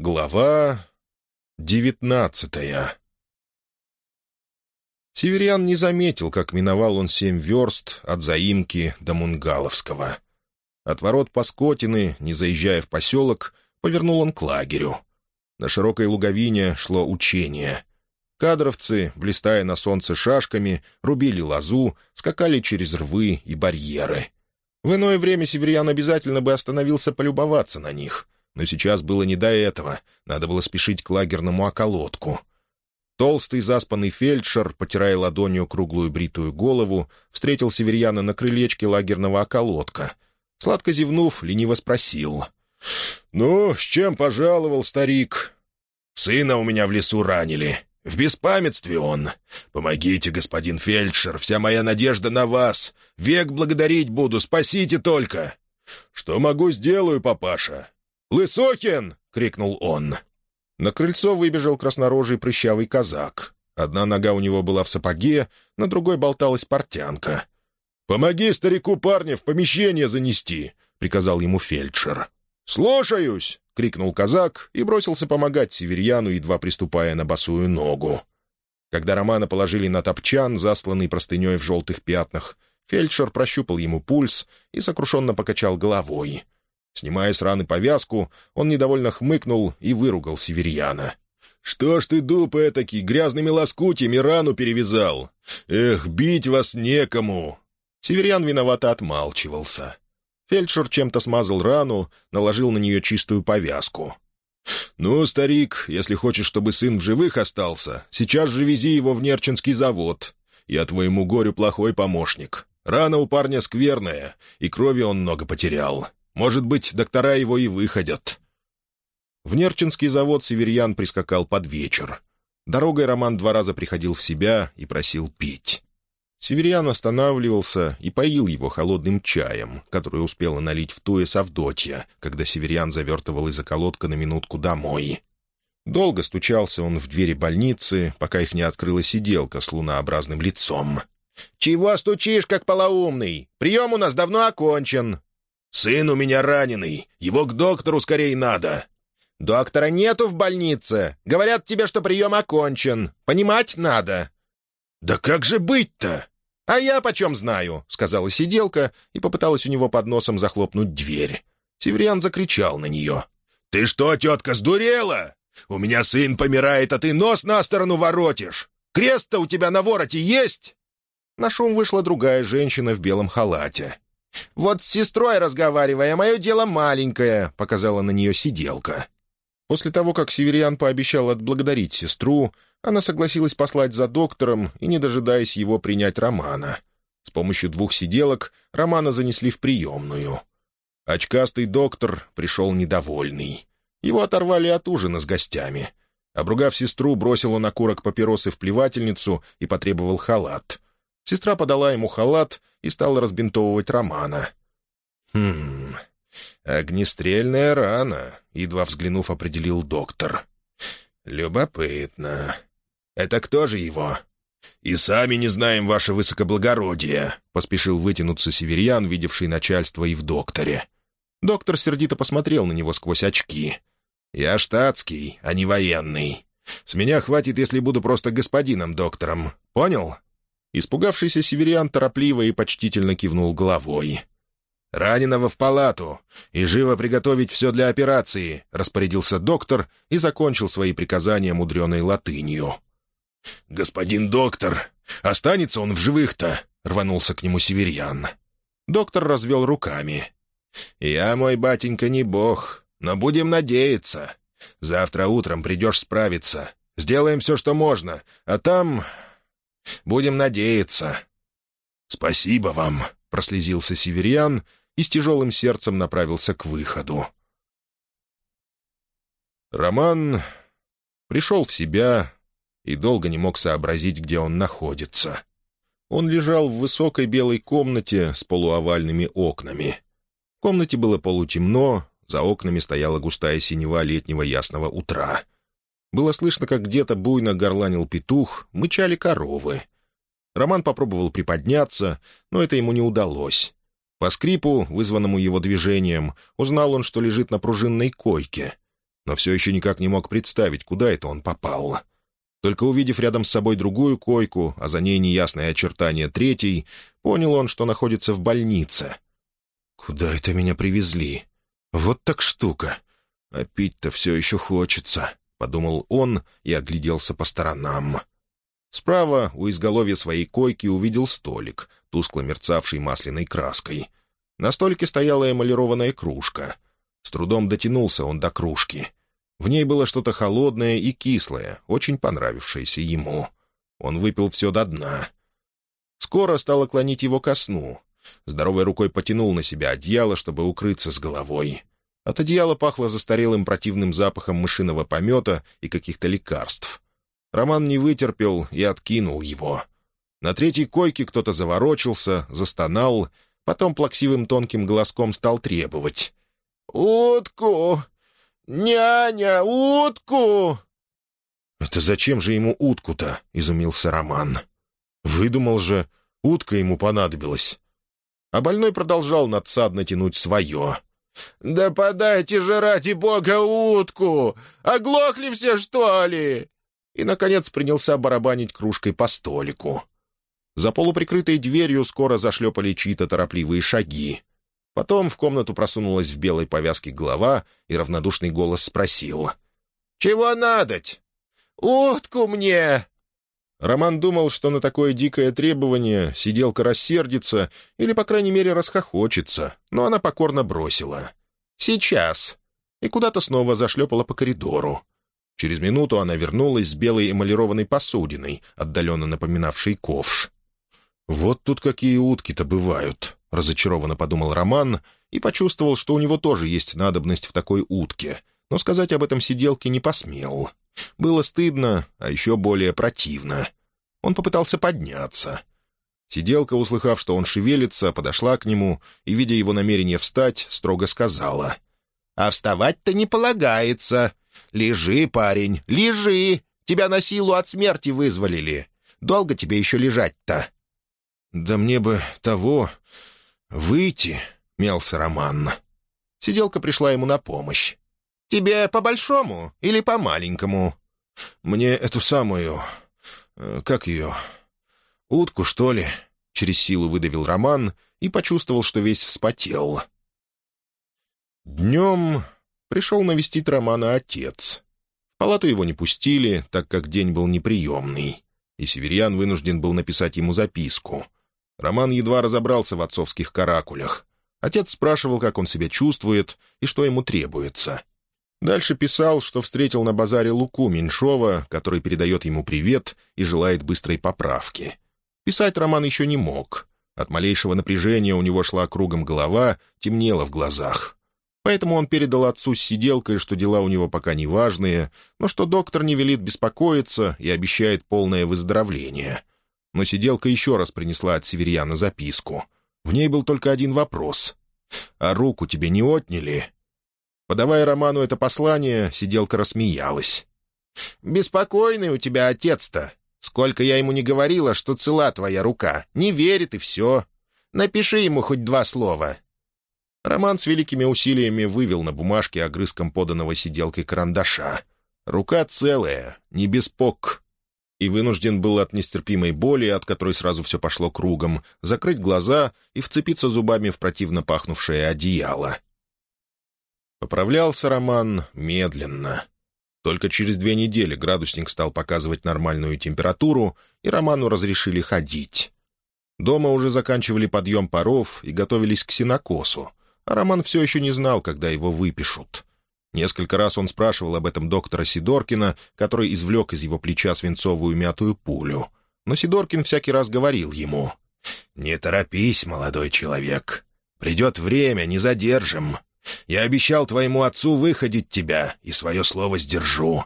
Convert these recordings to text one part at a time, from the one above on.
Глава девятнадцатая Северян не заметил, как миновал он семь верст от заимки до Мунгаловского. От ворот Паскотины, не заезжая в поселок, повернул он к лагерю. На широкой луговине шло учение. Кадровцы, блистая на солнце шашками, рубили лозу, скакали через рвы и барьеры. В иное время Северян обязательно бы остановился полюбоваться на них — но сейчас было не до этого, надо было спешить к лагерному околотку. Толстый заспанный фельдшер, потирая ладонью круглую бритую голову, встретил северьяна на крылечке лагерного околотка. Сладко зевнув, лениво спросил. «Ну, с чем пожаловал старик?» «Сына у меня в лесу ранили. В беспамятстве он. Помогите, господин фельдшер, вся моя надежда на вас. Век благодарить буду, спасите только!» «Что могу, сделаю, папаша. «Лысохин!» — крикнул он. На крыльцо выбежал краснорожий прыщавый казак. Одна нога у него была в сапоге, на другой болталась портянка. «Помоги старику парня в помещение занести!» — приказал ему фельдшер. «Слушаюсь!» — крикнул казак и бросился помогать северьяну, едва приступая на босую ногу. Когда Романа положили на топчан, засланный простыней в желтых пятнах, фельдшер прощупал ему пульс и сокрушенно покачал головой — Снимая с раны повязку, он недовольно хмыкнул и выругал северьяна. «Что ж ты, дуб этакий, грязными лоскутями рану перевязал? Эх, бить вас некому!» Северьян виновато отмалчивался. Фельдшер чем-то смазал рану, наложил на нее чистую повязку. «Ну, старик, если хочешь, чтобы сын в живых остался, сейчас же вези его в Нерчинский завод. Я твоему горю плохой помощник. Рана у парня скверная, и крови он много потерял. Может быть, доктора его и выходят». В Нерчинский завод Северьян прискакал под вечер. Дорогой Роман два раза приходил в себя и просил пить. Северьян останавливался и поил его холодным чаем, который успела налить в туе Авдотья, когда Северьян завертывал из околотка на минутку домой. Долго стучался он в двери больницы, пока их не открыла сиделка с лунообразным лицом. «Чего стучишь, как полоумный? Прием у нас давно окончен!» «Сын у меня раненый. Его к доктору скорее надо». «Доктора нету в больнице. Говорят тебе, что прием окончен. Понимать надо». «Да как же быть-то?» «А я почем знаю», — сказала сиделка и попыталась у него под носом захлопнуть дверь. Северян закричал на нее. «Ты что, тетка, сдурела? У меня сын помирает, а ты нос на сторону воротишь. Крест-то у тебя на вороте есть?» На шум вышла другая женщина в белом халате. «Вот с сестрой разговаривая, мое дело маленькое», — показала на нее сиделка. После того, как Северян пообещал отблагодарить сестру, она согласилась послать за доктором и, не дожидаясь его, принять Романа. С помощью двух сиделок Романа занесли в приемную. Очкастый доктор пришел недовольный. Его оторвали от ужина с гостями. Обругав сестру, бросил он окурок папиросы в плевательницу и потребовал халат. Сестра подала ему халат и стала разбинтовывать Романа. «Хм... Огнестрельная рана», — едва взглянув, определил доктор. «Любопытно. Это кто же его?» «И сами не знаем, ваше высокоблагородие», — поспешил вытянуться северян, видевший начальство и в докторе. Доктор сердито посмотрел на него сквозь очки. «Я штатский, а не военный. С меня хватит, если буду просто господином доктором. Понял?» Испугавшийся северян торопливо и почтительно кивнул головой. «Раненого в палату! И живо приготовить все для операции!» — распорядился доктор и закончил свои приказания мудреной латынью. «Господин доктор, останется он в живых-то!» — рванулся к нему северян. Доктор развел руками. «Я, мой батенька, не бог, но будем надеяться. Завтра утром придешь справиться. Сделаем все, что можно, а там Будем надеяться». «Спасибо вам», — прослезился Северян и с тяжелым сердцем направился к выходу. Роман пришел в себя и долго не мог сообразить, где он находится. Он лежал в высокой белой комнате с полуовальными окнами. В комнате было полутемно, за окнами стояла густая синева летнего ясного утра — было слышно, как где-то буйно горланил петух, мычали коровы. Роман попробовал приподняться, но это ему не удалось. По скрипу, вызванному его движением, узнал он, что лежит на пружинной койке. но все еще никак не мог представить, куда это он попал. Только увидев рядом с собой другую койку, а за ней неясное очертание третьей, понял он, что находится в больнице. «Куда это меня привезли? Вот так штука. А пить-то все еще хочется», — подумал он и огляделся по сторонам. Справа, у изголовья своей койки, увидел столик, тускло мерцавший масляной краской. На столике стояла эмалированная кружка. С трудом дотянулся он до кружки. В ней было что-то холодное и кислое, очень понравившееся ему. Он выпил все до дна. Скоро стало клонить его ко сну. Здоровой рукой потянул на себя одеяло, чтобы укрыться с головой. От одеяла пахло застарелым противным запахом мышиного помета и каких-то лекарств. Роман не вытерпел и откинул его. На третьей койке кто-то заворочился, застонал, потом плаксивым тонким голоском стал требовать. «Утку! «Няня, утку!» «Это зачем же ему утку-то?» — изумился Роман. «Выдумал же, утка ему понадобилась». А больной продолжал надсадно тянуть свое. «Да подайте же ради бога утку! Оглохли все, что ли?» И, наконец, принялся барабанить кружкой по столику. За полуприкрытой дверью скоро зашлепали чьи-то торопливые шаги. Потом в комнату просунулась в белой повязке голова, и равнодушный голос спросил. «Чего надоть? Утку мне!» Роман думал, что на такое дикое требование сиделка рассердится или, по крайней мере, расхохочется, но она покорно бросила. «Сейчас!» и куда-то снова зашлепала по коридору. Через минуту она вернулась с белой эмалированной посудиной, отдаленно напоминавшей ковш. «Вот тут какие утки-то бывают!» — разочарованно подумал Роман и почувствовал, что у него тоже есть надобность в такой утке, но сказать об этом сиделке не посмел. Было стыдно, а еще более противно. Он попытался подняться. Сиделка, услыхав, что он шевелится, подошла к нему и, видя его намерение встать, строго сказала. «А вставать-то не полагается. Лежи, парень, лежи. Тебя на силу от смерти вызволили. Долго тебе еще лежать-то?» «Да мне бы того, «Выйти», — мялся Роман. Сиделка пришла ему на помощь. «Тебе по-большому или по-маленькому?» «Мне эту самую... Э, как ее? Утку, что ли?» Через силу выдавил Роман и почувствовал, что весь вспотел. Днем пришел навестить Романа отец. В палату его не пустили, так как день был неприемный, и Северян вынужден был написать ему записку — Роман едва разобрался в отцовских каракулях. Отец спрашивал, как он себя чувствует и что ему требуется. Дальше писал, что встретил на базаре Луку Меньшова, который передает ему привет и желает быстрой поправки. Писать Роман еще не мог. От малейшего напряжения у него шла кругом голова, темнело в глазах. Поэтому он передал отцу с сиделкой, что дела у него пока не важные, но что доктор не велит беспокоиться и обещает полное выздоровление — но сиделка еще раз принесла от Северьяна записку. В ней был только один вопрос. «А руку тебе не отняли?» Подавая Роману это послание, сиделка рассмеялась. «Беспокойный у тебя отец-то. Сколько я ему не говорила, что цела твоя рука. Не верит и все. Напиши ему хоть два слова». Роман с великими усилиями вывел на бумажке огрызком поданного сиделкой карандаша. «Рука целая, не без пок и вынужден был от нестерпимой боли, от которой сразу все пошло кругом, закрыть глаза и вцепиться зубами в противно пахнувшее одеяло. Поправлялся Роман медленно. Только через две недели градусник стал показывать нормальную температуру, и Роману разрешили ходить. Дома уже заканчивали подъем паров и готовились к синокосу, а Роман все еще не знал, когда его выпишут. Несколько раз он спрашивал об этом доктора Сидоркина, который извлек из его плеча свинцовую мятую пулю. Но Сидоркин всякий раз говорил ему, «Не торопись, молодой человек. Придет время, не задержим. Я обещал твоему отцу выходить тебя, и свое слово сдержу.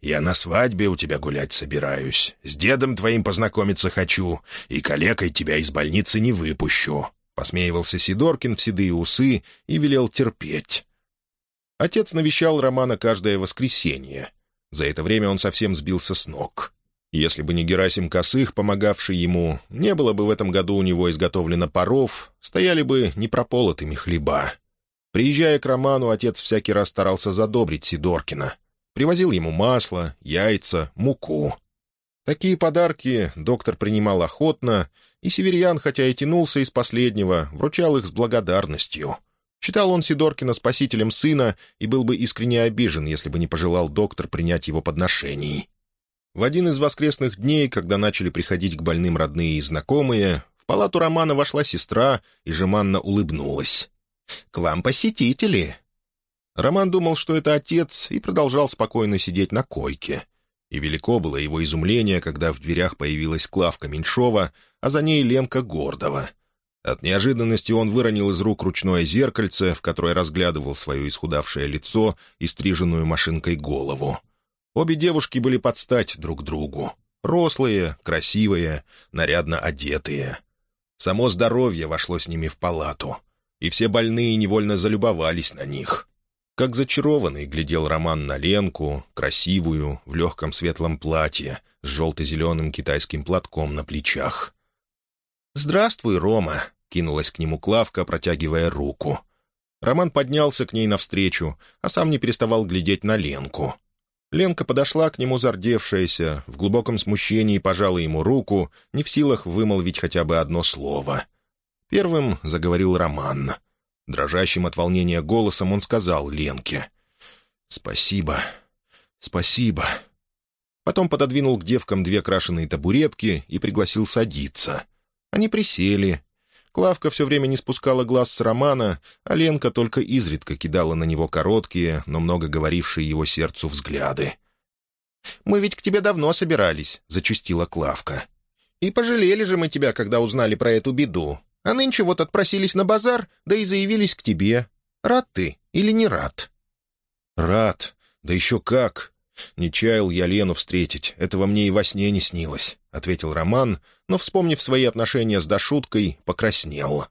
Я на свадьбе у тебя гулять собираюсь, с дедом твоим познакомиться хочу, и калекой тебя из больницы не выпущу». Посмеивался Сидоркин в седые усы и велел терпеть. Отец навещал Романа каждое воскресенье. За это время он совсем сбился с ног. Если бы не Герасим Косых, помогавший ему, не было бы в этом году у него изготовлено паров, стояли бы непрополотыми хлеба. Приезжая к Роману, отец всякий раз старался задобрить Сидоркина. Привозил ему масло, яйца, муку. Такие подарки доктор принимал охотно, и Северьян, хотя и тянулся из последнего, вручал их с благодарностью. Считал он Сидоркина спасителем сына и был бы искренне обижен, если бы не пожелал доктор принять его подношений. В один из воскресных дней, когда начали приходить к больным родные и знакомые, в палату Романа вошла сестра и жеманно улыбнулась. «К вам посетители!» Роман думал, что это отец, и продолжал спокойно сидеть на койке. И велико было его изумление, когда в дверях появилась Клавка Меньшова, а за ней Ленка Гордова. От неожиданности он выронил из рук ручное зеркальце, в которое разглядывал свое исхудавшее лицо и стриженную машинкой голову. Обе девушки были под стать друг другу. Рослые, красивые, нарядно одетые. Само здоровье вошло с ними в палату, и все больные невольно залюбовались на них. Как зачарованный глядел Роман на Ленку, красивую, в легком светлом платье, с желто-зеленым китайским платком на плечах. «Здравствуй, Рома!» — кинулась к нему Клавка, протягивая руку. Роман поднялся к ней навстречу, а сам не переставал глядеть на Ленку. Ленка подошла к нему зардевшаяся, в глубоком смущении пожала ему руку, не в силах вымолвить хотя бы одно слово. Первым заговорил Роман. Дрожащим от волнения голосом он сказал Ленке. «Спасибо, спасибо». Потом пододвинул к девкам две крашеные табуретки и пригласил садиться. Они присели. Клавка все время не спускала глаз с Романа, а Ленка только изредка кидала на него короткие, но много говорившие его сердцу взгляды. «Мы ведь к тебе давно собирались», — зачастила Клавка. «И пожалели же мы тебя, когда узнали про эту беду. А нынче вот отпросились на базар, да и заявились к тебе. Рад ты или не рад?» «Рад. Да еще как. Не чаял я Лену встретить. Этого мне и во сне не снилось», — ответил Роман, но, вспомнив свои отношения с Дашуткой, покраснел.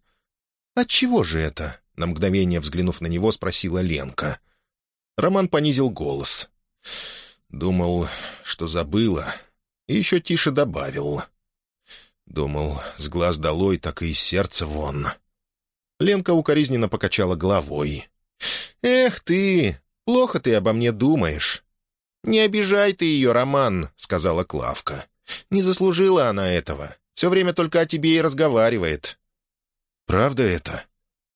«Отчего же это?» — на мгновение взглянув на него, спросила Ленка. Роман понизил голос. «Думал, что забыла». И еще тише добавил. Думал, с глаз долой, так и из сердца вон. Ленка укоризненно покачала головой. «Эх ты! Плохо ты обо мне думаешь!» «Не обижай ты ее, Роман», — сказала Клавка. «Не заслужила она этого. Все время только о тебе и разговаривает». «Правда это?»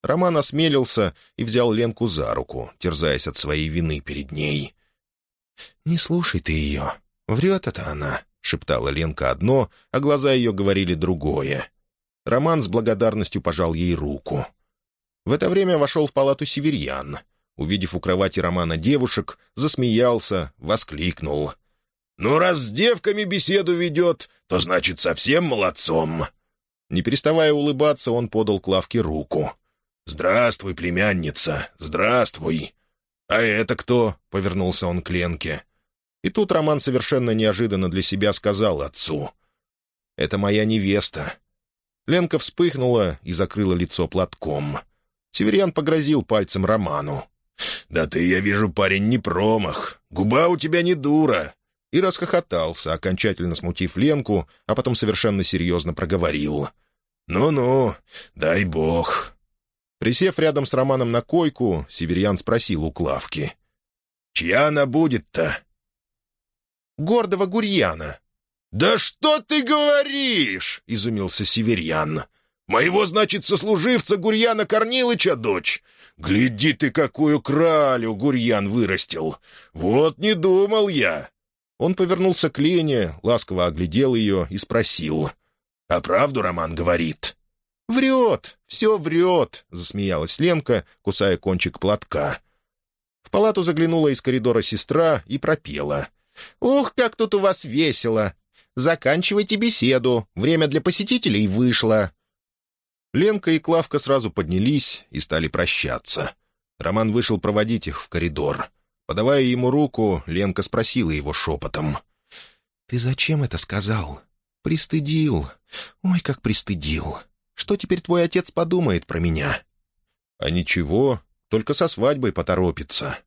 Роман осмелился и взял Ленку за руку, терзаясь от своей вины перед ней. «Не слушай ты ее. Врет это она шептала Ленка одно, а глаза ее говорили другое. Роман с благодарностью пожал ей руку. В это время вошел в палату северьян. Увидев у кровати Романа девушек, засмеялся, воскликнул. «Ну, раз с девками беседу ведет, то значит совсем молодцом». Не переставая улыбаться, он подал Клавке руку. «Здравствуй, племянница, здравствуй!» «А это кто?» — повернулся он к Ленке. И тут Роман совершенно неожиданно для себя сказал отцу. «Это моя невеста». Ленка вспыхнула и закрыла лицо платком. Северян погрозил пальцем Роману. «Да ты, я вижу, парень, не промах. Губа у тебя не дура». И расхохотался, окончательно смутив Ленку, а потом совершенно серьезно проговорил. «Ну-ну, дай бог». Присев рядом с Романом на койку, Северян спросил у Клавки. «Чья она будет-то?» Гордого Гурьяна». «Да что ты говоришь?» — изумился Северьян. «Моего, значит, сослуживца Гурьяна Корнилыча дочь? Гляди ты, какую кралю Гурьян вырастил! Вот не думал я!» Он повернулся к Лене, ласково оглядел ее и спросил. «А правду Роман говорит?» «Врет, все врет», — засмеялась Ленка, кусая кончик платка. В палату заглянула из коридора сестра и пропела. «Ух, как тут у вас весело! Заканчивайте беседу, время для посетителей вышло». Ленка и Клавка сразу поднялись и стали прощаться. Роман вышел проводить их в коридор. Подавая ему руку, Ленка спросила его шепотом. «Ты зачем это сказал?» «Пристыдил. Ой, как пристыдил. Что теперь твой отец подумает про меня?» «А ничего, только со свадьбой поторопится».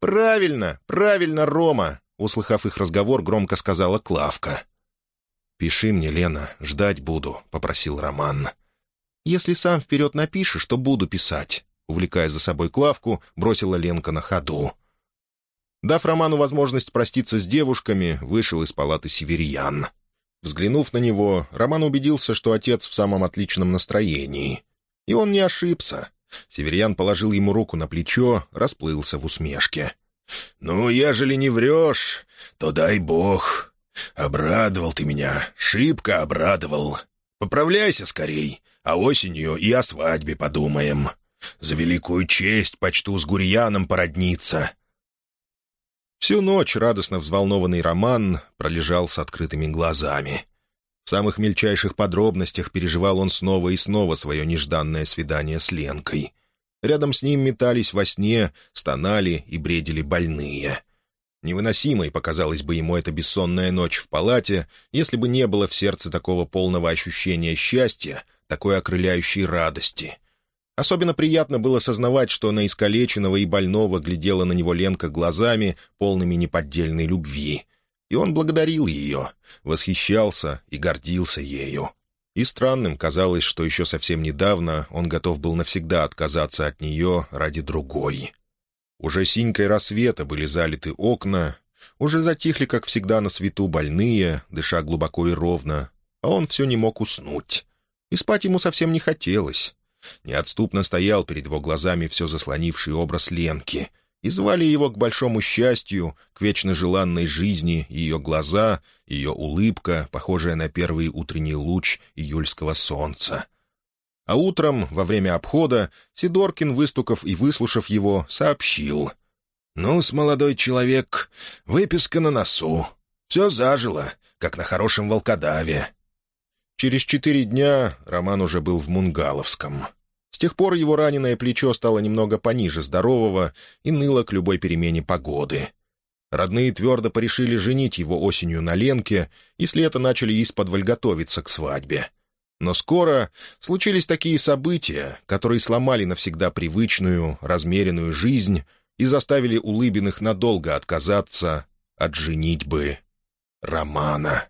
«Правильно, правильно, Рома. Услыхав их разговор, громко сказала Клавка. «Пиши мне, Лена, ждать буду», — попросил Роман. «Если сам вперед напишешь, то буду писать. увлекая за собой Клавку, бросила Ленка на ходу. Дав Роману возможность проститься с девушками, вышел из палаты северьян. Взглянув на него, Роман убедился, что отец в самом отличном настроении. И он не ошибся. Северьян положил ему руку на плечо, расплылся в усмешке. «Ну, ежели не врешь, то дай бог. Обрадовал ты меня, шибко обрадовал. Поправляйся скорей, а осенью и о свадьбе подумаем. За великую честь почту с Гурьяном породниться». Всю ночь радостно взволнованный Роман пролежал с открытыми глазами. В самых мельчайших подробностях переживал он снова и снова свое нежданное свидание с Ленкой. Рядом с ним метались во сне, стонали и бредили больные. Невыносимой показалась бы ему эта бессонная ночь в палате, если бы не было в сердце такого полного ощущения счастья, такой окрыляющей радости. Особенно приятно было сознавать, что на искалеченного и больного глядела на него Ленка глазами, полными неподдельной любви. И он благодарил ее, восхищался и гордился ею. И странным казалось, что еще совсем недавно он готов был навсегда отказаться от нее ради другой. Уже синькой рассвета были залиты окна, уже затихли, как всегда, на свету больные, дыша глубоко и ровно, а он все не мог уснуть. И спать ему совсем не хотелось. Неотступно стоял перед его глазами все заслонивший образ Ленки, и звали его к большому счастью, к вечно желанной жизни ее глаза, ее улыбка, похожая на первый утренний луч июльского солнца. А утром, во время обхода, Сидоркин, выстукав и выслушав его, сообщил. «Ну-с, молодой человек, выписка на носу. Все зажило, как на хорошем волкодаве». Через четыре дня Роман уже был в Мунгаловском. С тех пор его раненое плечо стало немного пониже здорового и ныло к любой перемене погоды. Родные твердо порешили женить его осенью на Ленке, и с лета начали исподволь готовиться к свадьбе. Но скоро случились такие события, которые сломали навсегда привычную, размеренную жизнь и заставили Улыбиных надолго отказаться от женитьбы Романа.